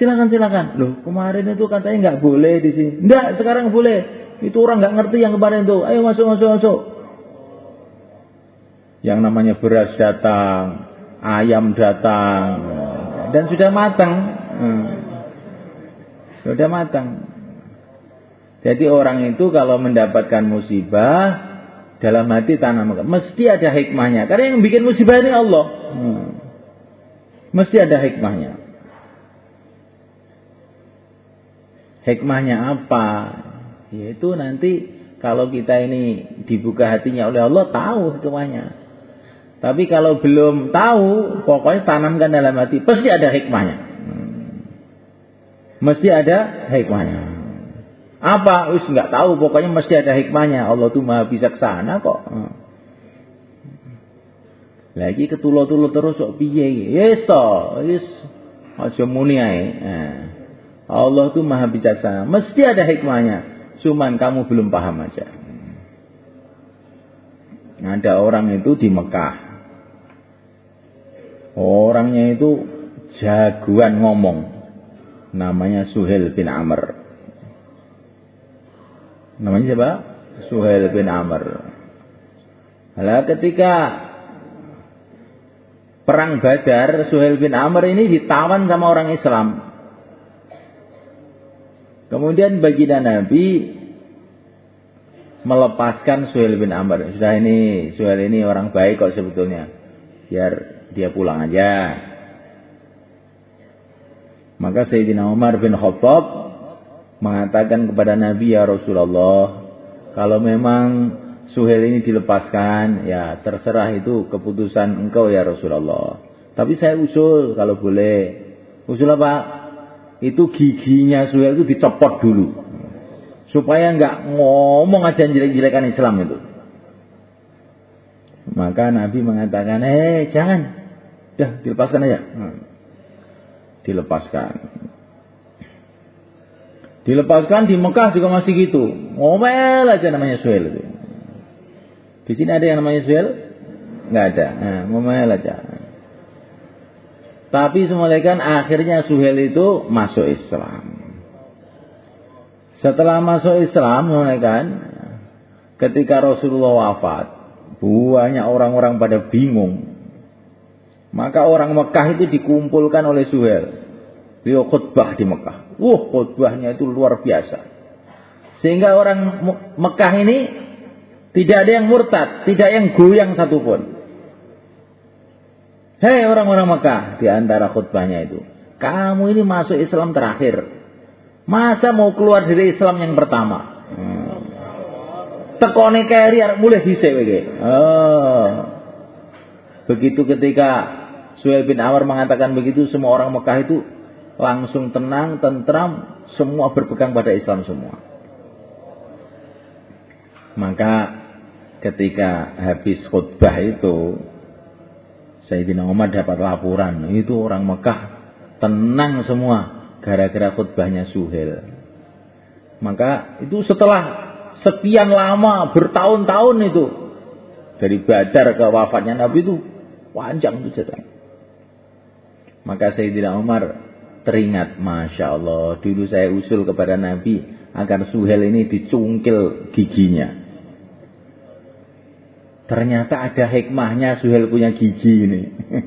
S1: Silakan silakan. Loh kemarin itu katanya nggak boleh di sini. Nggak, sekarang boleh. Itu orang nggak ngerti yang kemarin tuh. Ayo masuk masuk masuk. Yang namanya beras datang, ayam datang, dan sudah matang. Hmm. Sudah matang. Jadi orang itu kalau mendapatkan musibah dalam hati tanamkan. Mesti ada hikmahnya. Karena yang bikin musibah ini Allah. Hmm. Mesti ada hikmahnya. Hikmahnya apa? Yaitu nanti kalau kita ini dibuka hatinya oleh Allah tahu hikmahnya. Tapi kalau belum tahu, pokoknya tanamkan dalam hati. Pasti ada hikmahnya. Hmm. Mesti ada hikmahnya. Apa? Wis nggak tahu, pokoknya mesti ada hikmahnya. Allah tuh maha bijaksana kok. Hmm. Lagi ketulo-tulo terus kok piye Yes ya to, yes. Aja muni ae. Nah. Allah tuh maha bijaksana, mesti ada hikmahnya. Cuman kamu belum paham aja. Ada orang itu di Mekah. Orangnya itu jagoan ngomong. Namanya Suhel bin Amr namanya siapa? Suhail bin Amr. Nah, ketika perang Badar, Suhail bin Amr ini ditawan sama orang Islam. Kemudian baginda Nabi melepaskan Suhail bin Amr. Sudah ini Suhail ini orang baik kok sebetulnya. Biar dia pulang aja. Maka Sayyidina Umar bin Khattab mengatakan kepada Nabi ya Rasulullah, kalau memang Suhel ini dilepaskan, ya terserah itu keputusan engkau ya Rasulullah. Tapi saya usul kalau boleh. Usul apa? Itu giginya Suhel itu dicopot dulu. Supaya nggak ngomong aja jelek-jelekan Islam itu. Maka Nabi mengatakan, eh jangan. Dah, dilepaskan aja. Hmm. Dilepaskan. Dilepaskan di Mekah juga masih gitu. Ngomel aja namanya Suhel. Di sini ada yang namanya Suhel? Nggak ada. Nah, ngomel aja. Tapi semalekan akhirnya Suhel itu masuk Islam. Setelah masuk Islam, semalekan ketika Rasulullah wafat, banyak orang-orang pada bingung. Maka orang Mekah itu dikumpulkan oleh Suhel Beliau khutbah di Mekah. Wah, uh, khutbahnya itu luar biasa. Sehingga orang Mekah ini tidak ada yang murtad, tidak yang goyang satupun. Hei orang-orang Mekah, di antara khutbahnya itu. Kamu ini masuk Islam terakhir. Masa mau keluar dari Islam yang pertama? Hmm. Tekone keri mulai hisik. Oh. Begitu ketika Suhaib bin Amr mengatakan begitu, semua orang Mekah itu langsung tenang, tentram, semua berpegang pada Islam semua. Maka ketika habis khutbah itu, Sayyidina Umar dapat laporan, itu orang Mekah tenang semua gara-gara khutbahnya Suhel. Maka itu setelah sekian lama, bertahun-tahun itu, dari Badar ke wafatnya Nabi itu panjang itu cerita. Maka Sayyidina Umar teringat Masya Allah dulu saya usul kepada Nabi agar Suhel ini dicungkil giginya ternyata ada hikmahnya Suhel punya gigi ini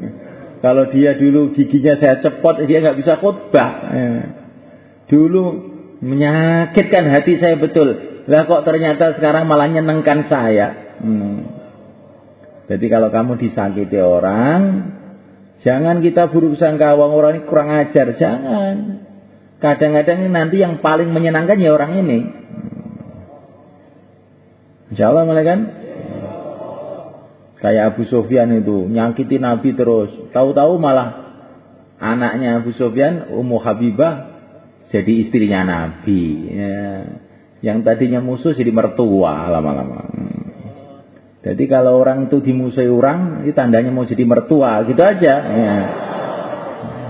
S1: kalau dia dulu giginya saya cepot dia nggak bisa khotbah ya. dulu menyakitkan hati saya betul lah kok ternyata sekarang malah nyenengkan saya hmm. jadi kalau kamu disakiti orang Jangan kita buruk sangka wong orang ini kurang ajar, jangan. Kadang-kadang ini nanti yang paling menyenangkan ya orang ini. Insya Allah malah kan? Iya. Kayak Abu Sofyan itu nyakiti Nabi terus. Tahu-tahu malah anaknya Abu Sofyan, Ummu Habibah, jadi istrinya Nabi. Ya. Yang tadinya musuh jadi mertua lama-lama. Hmm. Jadi kalau orang itu dimusuhi orang, itu tandanya mau jadi mertua, gitu aja. Ya.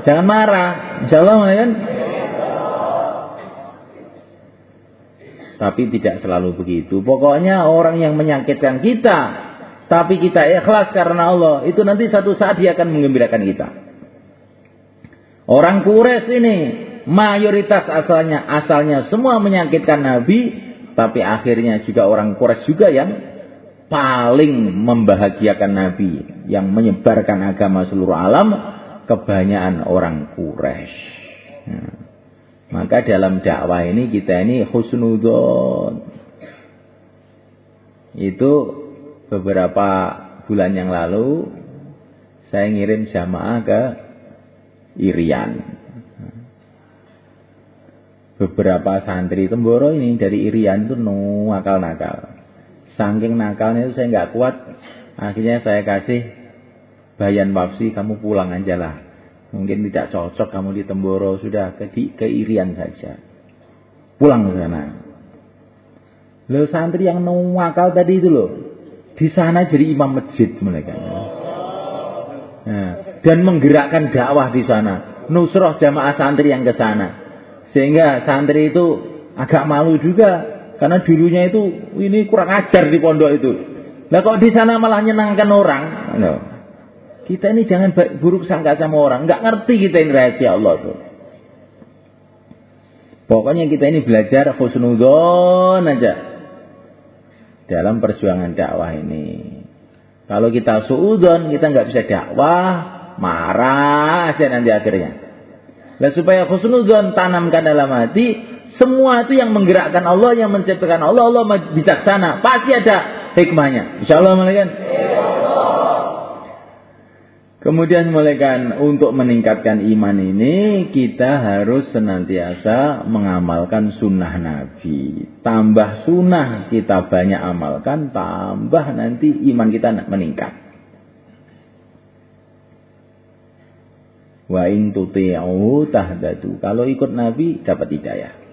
S1: Jangan marah. Insya Allah, ya kan? Tapi tidak selalu begitu. Pokoknya orang yang menyakitkan kita, tapi kita ikhlas karena Allah, itu nanti satu saat dia akan mengembirakan kita. Orang Kures ini mayoritas asalnya asalnya semua menyakitkan Nabi, tapi akhirnya juga orang kures juga yang paling membahagiakan Nabi yang menyebarkan agama seluruh alam kebanyakan orang Quraisy. Nah, maka dalam dakwah ini kita ini husnudon. Itu beberapa bulan yang lalu saya ngirim jamaah ke Irian. Beberapa santri Temboro ini dari Irian itu nu akal nakal. Sangking nakalnya itu saya nggak kuat. Akhirnya saya kasih bayan wafsi kamu pulang aja lah. Mungkin tidak cocok kamu di Temboro sudah ke keirian saja. Pulang ke sana. Lo santri yang nakal tadi itu loh. Di sana jadi imam masjid mereka. Nah, dan menggerakkan dakwah di sana. Nusroh jamaah santri yang ke sana. Sehingga santri itu agak malu juga karena dulunya itu ini kurang ajar di pondok itu. Nah kalau di sana malah nyenangkan orang, no. Nah, kita ini jangan buruk sangka sama orang. Gak ngerti kita ini rahasia Allah tuh. Pokoknya kita ini belajar khusnudon aja dalam perjuangan dakwah ini. Kalau kita suudon, kita nggak bisa dakwah, marah aja nanti akhirnya. Nah supaya khusnudon tanamkan dalam hati, semua itu yang menggerakkan Allah, yang menciptakan Allah, Allah bijaksana. Pasti ada hikmahnya. Insya Allah malaikat. Kemudian malaikat untuk meningkatkan iman ini kita harus senantiasa mengamalkan sunnah Nabi. Tambah sunnah kita banyak amalkan, tambah nanti iman kita meningkat. Wa in tuti'u tahdatu. Kalau ikut Nabi dapat hidayah.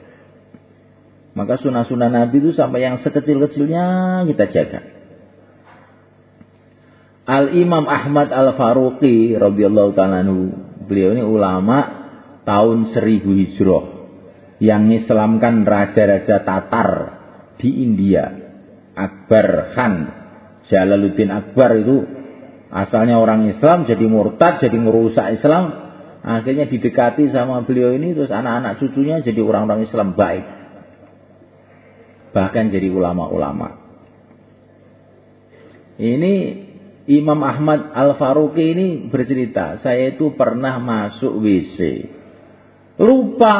S1: Maka sunnah-sunnah Nabi itu sampai yang sekecil-kecilnya kita jaga. Al Imam Ahmad Al Faruqi radhiyallahu taala beliau ini ulama tahun 1000 Hijrah yang mengislamkan raja-raja Tatar di India. Akbar Khan Jalaluddin Akbar itu asalnya orang Islam jadi murtad, jadi merusak Islam. Akhirnya didekati sama beliau ini terus anak-anak cucunya jadi orang-orang Islam baik bahkan jadi ulama-ulama. Ini Imam Ahmad Al-Faruqi ini bercerita, saya itu pernah masuk WC. Lupa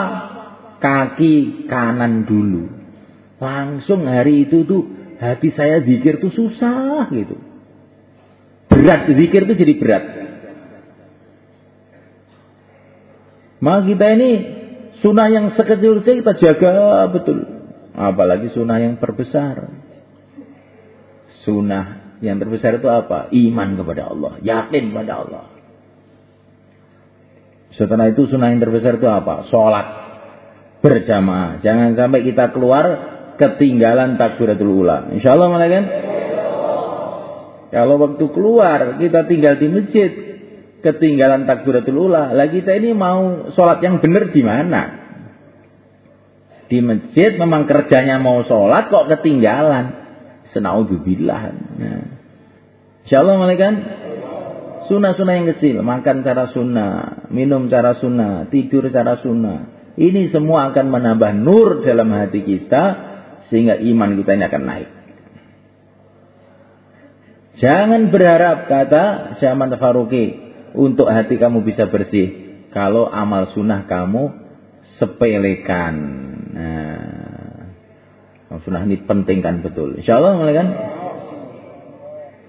S1: kaki kanan dulu. Langsung hari itu tuh hati saya zikir tuh susah gitu. Berat, zikir tuh jadi berat. Maka kita ini sunnah yang sekecil-kecil kita jaga betul. Apalagi sunnah yang terbesar. Sunnah yang terbesar itu apa? Iman kepada Allah. Yakin kepada Allah. Setelah itu sunnah yang terbesar itu apa? Sholat berjamaah. Jangan sampai kita keluar ketinggalan takbiratul ula. Insya Allah malah Kalau waktu keluar kita tinggal di masjid, ketinggalan takbiratul ula. Lah kita ini mau sholat yang benar di mana? di masjid memang kerjanya mau sholat kok ketinggalan senaudzubillah nah. insya Allah malaikat sunnah-sunnah yang kecil makan cara sunnah minum cara sunnah tidur cara sunnah ini semua akan menambah nur dalam hati kita sehingga iman kita ini akan naik jangan berharap kata zaman Faruqi untuk hati kamu bisa bersih kalau amal sunnah kamu sepelekan Nah, sunnah ini penting kan betul. Insya Allah mulai kan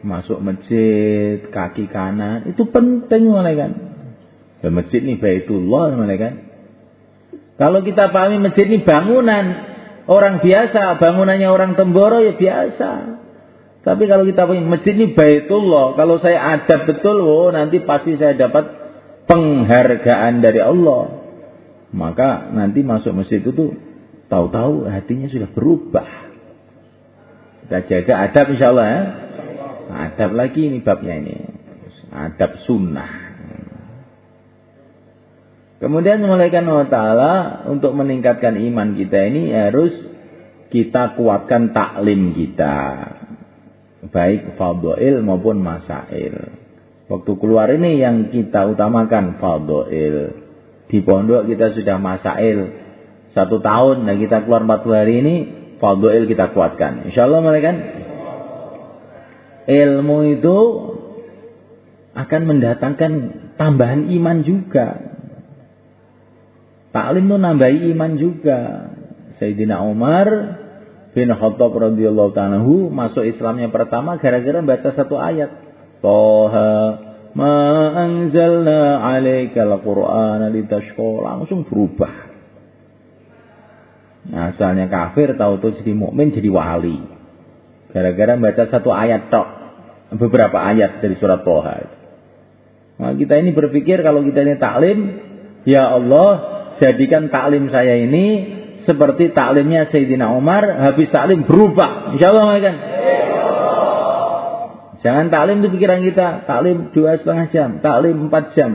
S1: masuk masjid kaki kanan itu penting mulai kan. Ke masjid ini baitullah mulai kan. Kalau kita pahami masjid ini bangunan orang biasa, bangunannya orang Temboro ya biasa. Tapi kalau kita pahami masjid ini baitullah, kalau saya adab betul, oh nanti pasti saya dapat penghargaan dari Allah. Maka nanti masuk masjid itu tuh Tahu-tahu hatinya sudah berubah. Kita jaga adab insya Allah ya. Adab lagi ini babnya ini. Adab sunnah. Kemudian mulaikan Allah Ta'ala untuk meningkatkan iman kita ini harus kita kuatkan taklim kita. Baik fadu'il maupun masail. Waktu keluar ini yang kita utamakan fadu'il. Di pondok kita sudah masail satu tahun nah kita keluar 40 hari ini fadhil kita kuatkan Insya Allah mereka ilmu itu akan mendatangkan tambahan iman juga taklim itu nambahi iman juga Sayyidina Umar bin Khattab radhiyallahu taalahu masuk Islamnya pertama gara-gara baca satu ayat Toha ma anzalna alaikal qur'ana litashqa langsung berubah Nah, soalnya kafir tahu tuh jadi mukmin jadi wali. Gara-gara baca satu ayat tok, beberapa ayat dari surat Toha. Nah, kita ini berpikir kalau kita ini taklim, ya Allah jadikan taklim saya ini seperti taklimnya Sayyidina Umar, habis taklim berubah. Insya Allah kan? Jangan taklim itu pikiran kita. Taklim dua setengah jam, taklim empat jam.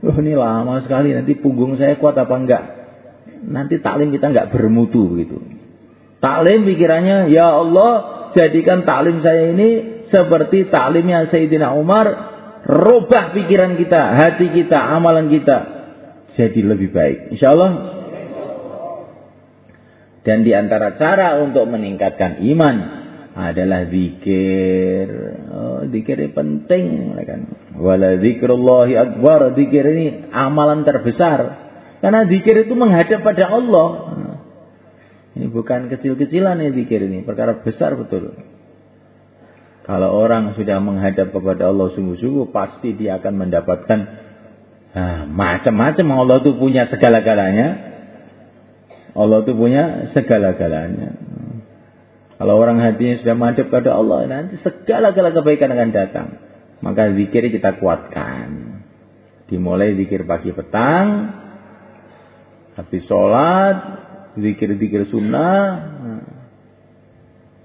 S1: Oh ini lama sekali. Nanti punggung saya kuat apa enggak? nanti taklim kita nggak bermutu begitu. Taklim pikirannya, ya Allah jadikan taklim saya ini seperti taklimnya Sayyidina Umar, robah pikiran kita, hati kita, amalan kita jadi lebih baik. Insya Allah. Dan di antara cara untuk meningkatkan iman adalah zikir. Oh, zikir ini penting. Wala zikrullahi akbar. Zikir ini amalan terbesar. Karena zikir itu menghadap pada Allah. Ini bukan kecil-kecilan ya zikir ini, perkara besar betul. Kalau orang sudah menghadap kepada Allah sungguh-sungguh, pasti dia akan mendapatkan ah, macam-macam. Allah itu punya segala-galanya. Allah itu punya segala-galanya. Kalau orang hatinya sudah menghadap kepada Allah, nanti segala-gala kebaikan akan datang. Maka zikir kita kuatkan. Dimulai zikir pagi petang, tapi sholat, zikir-zikir sunnah,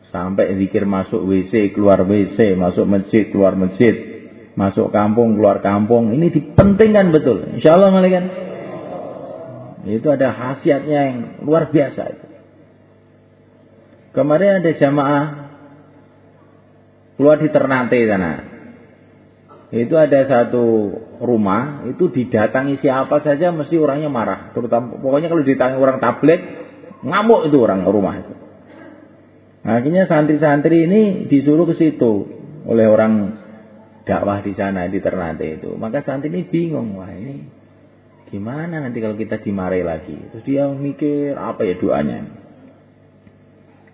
S1: sampai zikir masuk WC, keluar WC, masuk masjid, keluar masjid, masuk kampung, keluar kampung. Ini dipentingkan betul. Insya Allah malikan. Itu ada khasiatnya yang luar biasa. Itu. Kemarin ada jamaah keluar di Ternate sana itu ada satu rumah itu didatangi siapa saja mesti orangnya marah terutama pokoknya kalau ditanya orang tablet ngamuk itu orang rumah itu akhirnya santri-santri ini disuruh ke situ oleh orang dakwah di sana di Ternate itu maka santri ini bingung wah ini gimana nanti kalau kita dimarahi lagi terus dia mikir apa ya doanya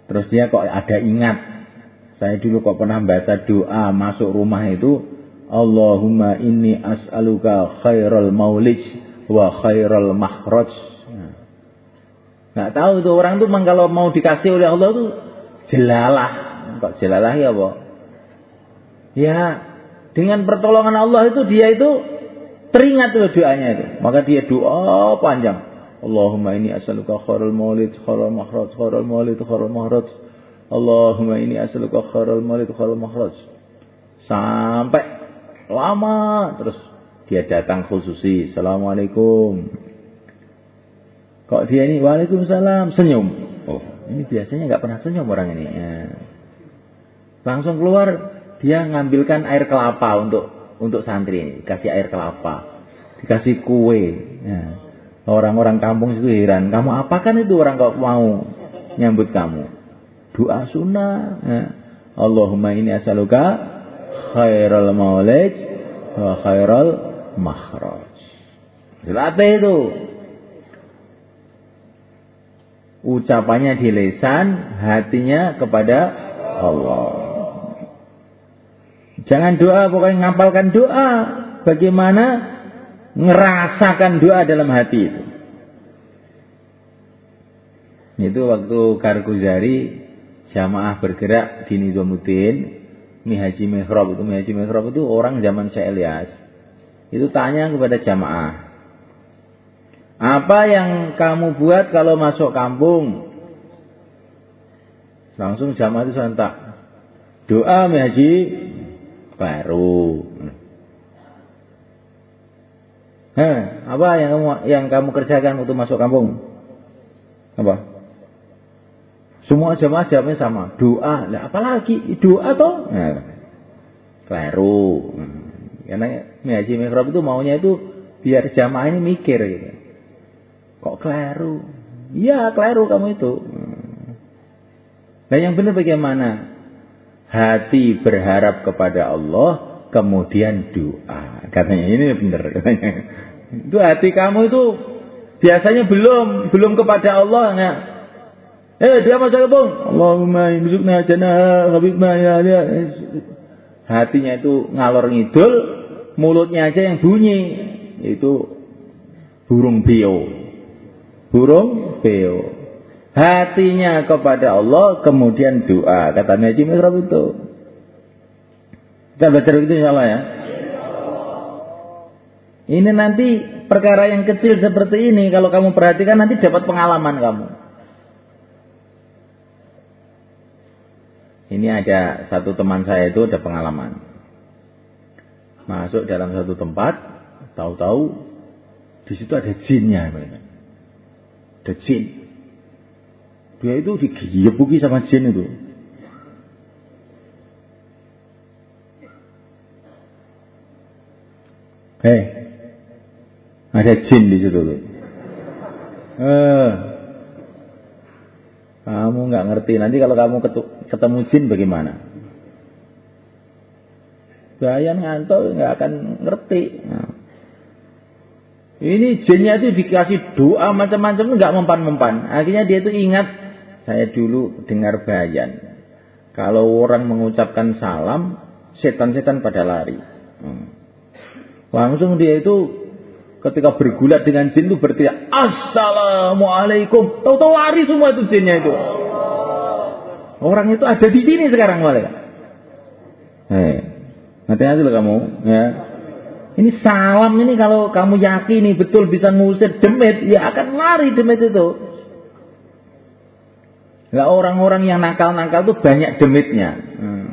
S1: terus dia kok ada ingat saya dulu kok pernah baca doa masuk rumah itu Allahumma inni as'aluka khairal maulij wa khairal mahraj. Nggak tahu itu orang tuh memang kalau mau dikasih oleh Allah tuh jelalah. Kok jelalah ya, Pak? Ya, dengan pertolongan Allah itu dia itu teringat itu doanya itu. Maka dia doa panjang. Allahumma ini as'aluka khairal maulid, khairal mahraj, khairal maulid, khairal mahraj. Allahumma ini as'aluka khairal maulid, khairal mahraj. Sampai lama terus dia datang khususi assalamualaikum kok dia ini waalaikumsalam senyum oh ini biasanya nggak pernah senyum orang ini ya. langsung keluar dia ngambilkan air kelapa untuk untuk santri ini kasih air kelapa dikasih kue orang ya. orang-orang kampung itu heran kamu apakan itu orang kok mau nyambut kamu doa sunnah ya. Allahumma ini asaluka khairal maulid wa khairal makhraj. Dilatih itu. Ucapannya di lesan, hatinya kepada Allah. Jangan doa, pokoknya ngapalkan doa. Bagaimana ngerasakan doa dalam hati itu. Itu waktu Karkuzari jamaah bergerak di Nizamuddin Mihaji Mihrab itu. Mihaji Mihrab itu orang zaman Syekh Elias Itu tanya kepada jamaah. Apa yang kamu buat kalau masuk kampung? Langsung jamaah itu santak Doa Mihaji baru. Heh, apa yang kamu yang kamu kerjakan untuk masuk kampung? Apa? Semua jamaah jawabnya sama. Doa. Nah, apalagi doa toh? Nah, keliru. Hmm. Karena ngaji mikrob itu maunya itu biar jamaah ini mikir gitu. Kok keliru? Iya keliru kamu itu. Hmm. Nah yang benar bagaimana? Hati berharap kepada Allah, kemudian doa. Katanya ini benar katanya. Itu hati kamu itu biasanya belum belum kepada Allah ya. Eh, dia masuk kebong. Allahumma inzukna jana habibna ya ya. Hatinya itu ngalor ngidul, mulutnya aja yang bunyi. Itu burung beo. Burung beo. Hatinya kepada Allah kemudian doa. Kata Najib Mitrab itu. Kita baca begitu insyaallah ya. Ini nanti perkara yang kecil seperti ini kalau kamu perhatikan nanti dapat pengalaman kamu. Ini ada satu teman saya itu ada pengalaman. Masuk dalam satu tempat, tahu-tahu di situ ada jinnya mereka. Ada jin. Dia itu digebuki sama jin itu. Hei, eh, ada jin di situ tuh. Eh, kamu nggak ngerti. Nanti kalau kamu ketemu jin bagaimana? Bayan ngantuk nggak akan ngerti. Nah. Ini jinnya itu dikasih doa macam-macam nggak mempan-mempan. Akhirnya dia itu ingat saya dulu dengar bayan. Kalau orang mengucapkan salam, setan-setan pada lari. Hmm. Langsung dia itu ketika bergulat dengan jin itu berteriak assalamualaikum tahu-tahu lari semua itu jinnya itu orang itu ada di sini sekarang malaikat hei eh, hati-hati loh kamu ya ini salam ini kalau kamu yakini betul bisa ngusir demit ya akan lari demit itu lah orang-orang yang nakal-nakal itu banyak demitnya hmm.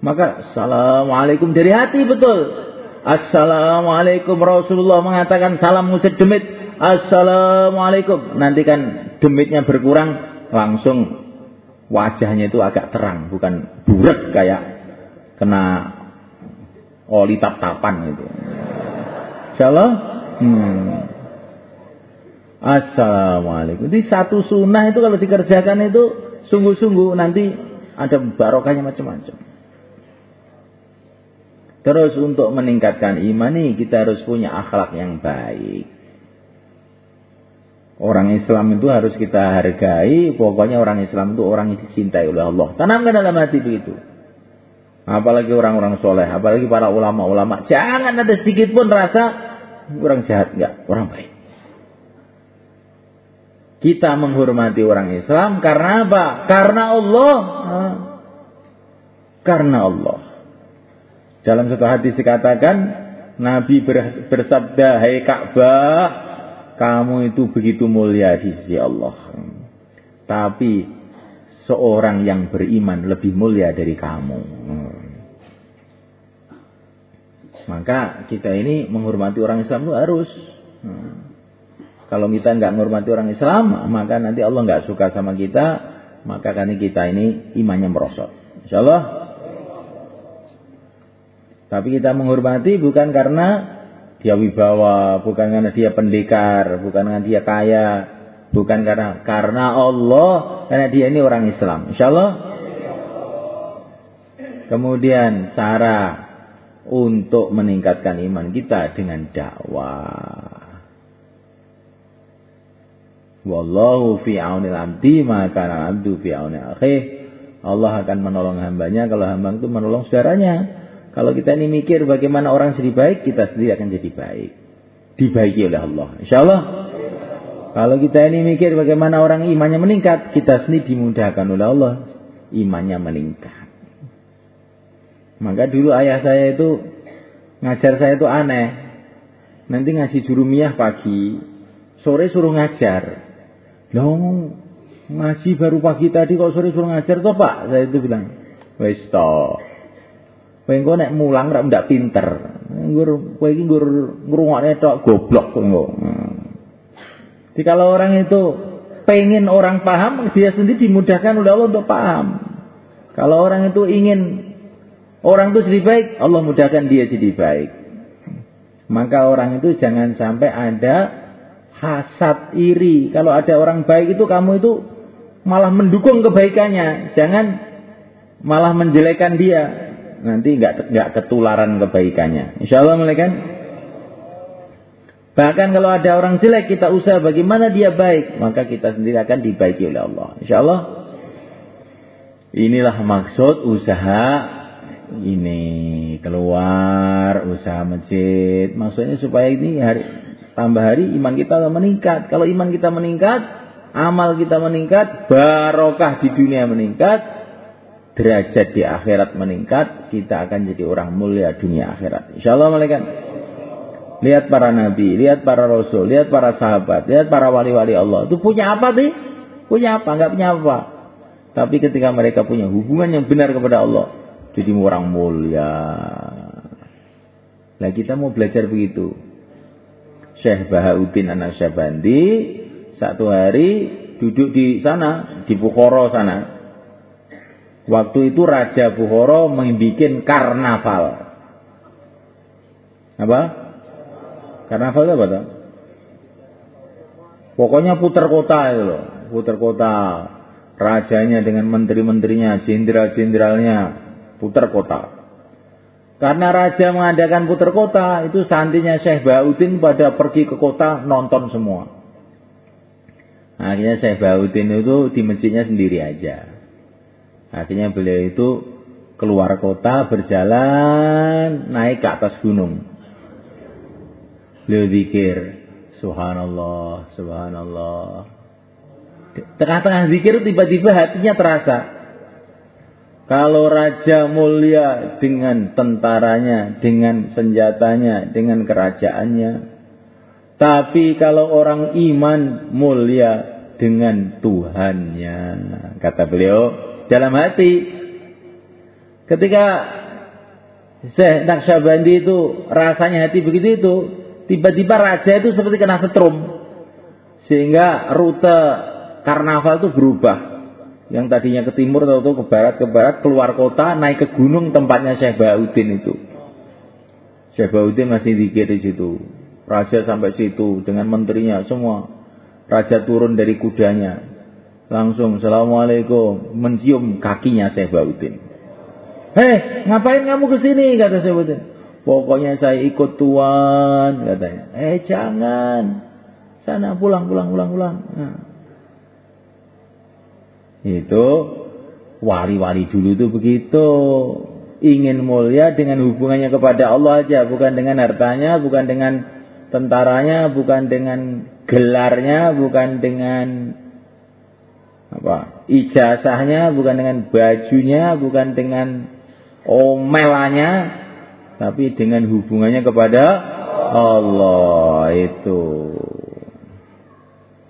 S1: maka assalamualaikum dari hati betul Assalamualaikum Rasulullah mengatakan salam salammu demit Assalamualaikum nanti kan demitnya berkurang langsung wajahnya itu agak terang bukan buruk kayak kena oli tap-tapan gitu Insyaallah hmm. Assalamualaikum jadi satu sunnah itu kalau dikerjakan itu sungguh-sungguh nanti ada barokahnya macam-macam Terus untuk meningkatkan iman nih kita harus punya akhlak yang baik. Orang Islam itu harus kita hargai. Pokoknya orang Islam itu orang yang dicintai oleh Allah. Tanamkan dalam hati begitu. Apalagi orang-orang soleh, apalagi para ulama-ulama. Jangan ada sedikit pun rasa orang jahat enggak, orang baik. Kita menghormati orang Islam karena apa? Karena Allah. Karena Allah. Dalam satu hadis dikatakan, Nabi bersabda, Hai Ka'bah, kamu itu begitu mulia di sisi Allah. Tapi seorang yang beriman lebih mulia dari kamu. Maka kita ini menghormati orang Islam itu harus. Kalau kita nggak menghormati orang Islam, maka nanti Allah nggak suka sama kita. Maka karena kita ini imannya merosot. Insya Allah tapi kita menghormati bukan karena dia wibawa, bukan karena dia pendekar, bukan karena dia kaya, bukan karena karena Allah, karena dia ini orang Islam. Insya Allah. Kemudian cara untuk meningkatkan iman kita dengan dakwah. Wallahu fi aunil Amti maka abdu fi aunil akhi. Allah akan menolong hambanya kalau hamba itu menolong saudaranya. Kalau kita ini mikir bagaimana orang sedih baik, kita sendiri akan jadi baik. Dibaiki oleh Allah. Insya Allah. Kalau kita ini mikir bagaimana orang imannya meningkat, kita sendiri dimudahkan oleh Allah. Imannya meningkat. Maka dulu ayah saya itu, ngajar saya itu aneh. Nanti ngaji jurumiyah pagi, sore suruh ngajar. Loh, ngaji baru pagi tadi kok sore suruh ngajar toh pak? Saya itu bilang, wes Kowe engko nek mulang ora ndak pinter. Gue kowe iki nggur ngrungokne tok goblok kowe Jadi kalau orang itu pengen orang paham, dia sendiri dimudahkan oleh Allah untuk paham. Kalau orang itu ingin orang itu jadi baik, Allah mudahkan dia jadi baik. Maka orang itu jangan sampai ada hasad iri. Kalau ada orang baik itu kamu itu malah mendukung kebaikannya, jangan malah menjelekan dia nanti nggak nggak ketularan kebaikannya. Insya Allah mereka. Bahkan kalau ada orang jelek kita usaha bagaimana dia baik, maka kita sendiri akan dibaiki oleh Allah. Insya Allah. Inilah maksud usaha ini keluar usaha masjid. Maksudnya supaya ini hari tambah hari iman kita meningkat. Kalau iman kita meningkat, amal kita meningkat, barokah di dunia meningkat, derajat di akhirat meningkat, kita akan jadi orang mulia dunia akhirat. insyaallah malaikat. Lihat para nabi, lihat para rasul, lihat para sahabat, lihat para wali-wali Allah. Itu punya apa sih? Punya apa? Enggak punya apa. Tapi ketika mereka punya hubungan yang benar kepada Allah, jadi orang mulia. Nah kita mau belajar begitu. Syekh Bahauddin Anasyabandi satu hari duduk di sana, di Bukhara sana, Waktu itu Raja Buhoro membuat karnaval. Apa? Karnaval apa tuh? Pokoknya putar kota itu loh, putar kota. Rajanya dengan menteri-menterinya, jenderal-jenderalnya, putar kota. Karena raja mengadakan putar kota, itu santinya Syekh Baudin pada pergi ke kota nonton semua. Akhirnya Syekh Baudin itu di masjidnya sendiri aja. Akhirnya beliau itu keluar kota, berjalan, naik ke atas gunung. Beliau zikir, subhanallah, subhanallah. Tengah-tengah zikir tiba-tiba hatinya terasa. Kalau raja mulia dengan tentaranya, dengan senjatanya, dengan kerajaannya, tapi kalau orang iman mulia dengan Tuhannya, kata beliau, dalam hati. Ketika Syekh Naqsyabandi itu rasanya hati begitu itu, tiba-tiba raja itu seperti kena setrum. Sehingga rute karnaval itu berubah. Yang tadinya ke timur atau ke barat, ke barat, keluar kota, naik ke gunung tempatnya Syekh Baudin itu. Syekh Baudin masih di di situ. Raja sampai situ dengan menterinya semua. Raja turun dari kudanya, Langsung, Assalamualaikum. Mencium kakinya bautin. Hei, ngapain kamu kesini? Kata Kata bautin. Pokoknya saya ikut tuan, katanya. Eh, jangan. Sana pulang, pulang, pulang, pulang. Nah. Itu wali-wali dulu itu begitu. Ingin mulia dengan hubungannya kepada Allah aja, bukan dengan hartanya, bukan dengan tentaranya, bukan dengan gelarnya, bukan dengan apa ijazahnya bukan dengan bajunya bukan dengan omelannya tapi dengan hubungannya kepada Allah itu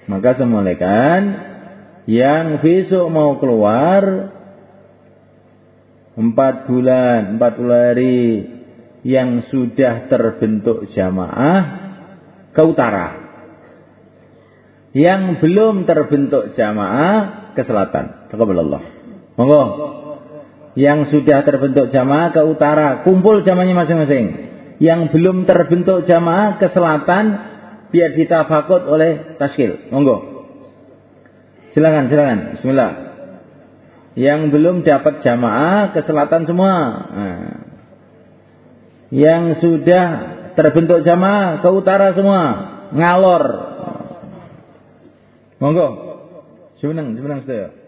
S1: maka semolekan yang besok mau keluar empat bulan empat puluh hari yang sudah terbentuk jamaah ke utara yang belum terbentuk jamaah ke selatan. Allah. Monggo. Yang sudah terbentuk jamaah ke utara, kumpul jamaahnya masing-masing. Yang belum terbentuk jamaah ke selatan biar kita fakut oleh tashkil. Monggo. Silakan, silakan. Bismillah. Yang belum dapat jamaah ke selatan semua. Nah. Yang sudah terbentuk jamaah ke utara semua. Ngalor Monggo. Jumeneng, jumeneng sedaya.